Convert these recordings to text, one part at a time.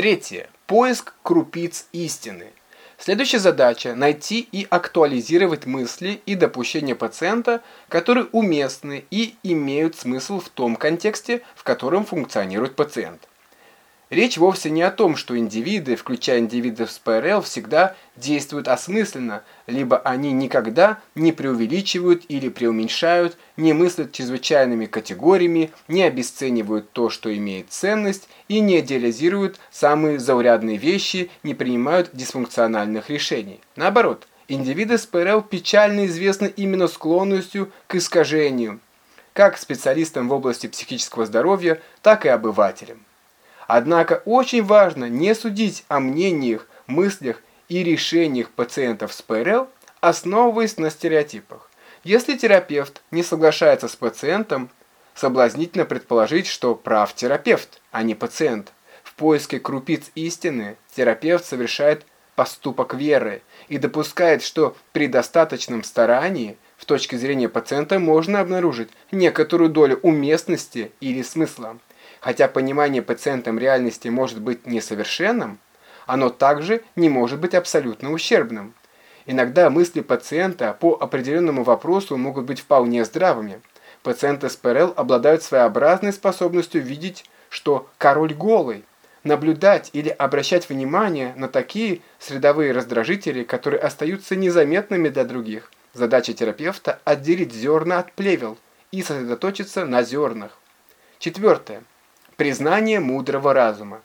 Третье. Поиск крупиц истины. Следующая задача – найти и актуализировать мысли и допущения пациента, которые уместны и имеют смысл в том контексте, в котором функционирует пациент. Речь вовсе не о том, что индивиды, включая индивидов с ПРЛ, всегда действуют осмысленно, либо они никогда не преувеличивают или преуменьшают, не мыслят чрезвычайными категориями, не обесценивают то, что имеет ценность, и не идеализируют самые заурядные вещи, не принимают дисфункциональных решений. Наоборот, индивиды с ПРЛ печально известны именно склонностью к искажению, как специалистам в области психического здоровья, так и обывателям. Однако очень важно не судить о мнениях, мыслях и решениях пациентов с ПРЛ, основываясь на стереотипах. Если терапевт не соглашается с пациентом, соблазнительно предположить, что прав терапевт, а не пациент. В поиске крупиц истины терапевт совершает поступок веры и допускает, что при достаточном старании в точке зрения пациента можно обнаружить некоторую долю уместности или смысла. Хотя понимание пациентом реальности может быть несовершенным, оно также не может быть абсолютно ущербным. Иногда мысли пациента по определенному вопросу могут быть вполне здравыми. Пациенты с ПРЛ обладают своеобразной способностью видеть, что король голый, наблюдать или обращать внимание на такие средовые раздражители, которые остаются незаметными для других. Задача терапевта – отделить зерна от плевел и сосредоточиться на зернах. Четвертое. Признание мудрого разума.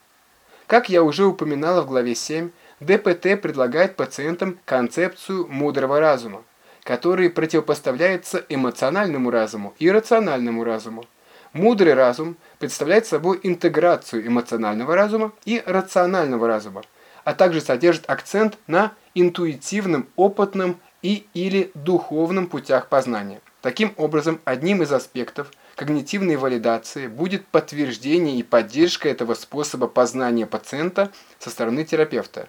Как я уже упоминала в главе 7, ДПТ предлагает пациентам концепцию мудрого разума, который противопоставляется эмоциональному разуму и рациональному разуму. Мудрый разум представляет собой интеграцию эмоционального разума и рационального разума, а также содержит акцент на интуитивном, опытном и или духовном путях познания. Таким образом, одним из аспектов – когнитивной валидации будет подтверждение и поддержка этого способа познания пациента со стороны терапевта.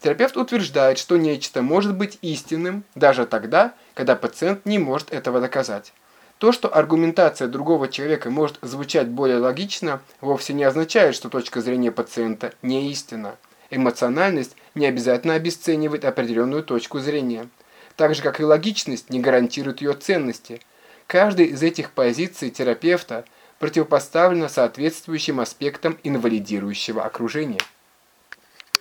Терапевт утверждает, что нечто может быть истинным даже тогда, когда пациент не может этого доказать. То, что аргументация другого человека может звучать более логично, вовсе не означает, что точка зрения пациента не истина. Эмоциональность не обязательно обесценивает определенную точку зрения. Так же, как и логичность не гарантирует ее ценности – Каждая из этих позиций терапевта противопоставлена соответствующим аспектам инвалидирующего окружения.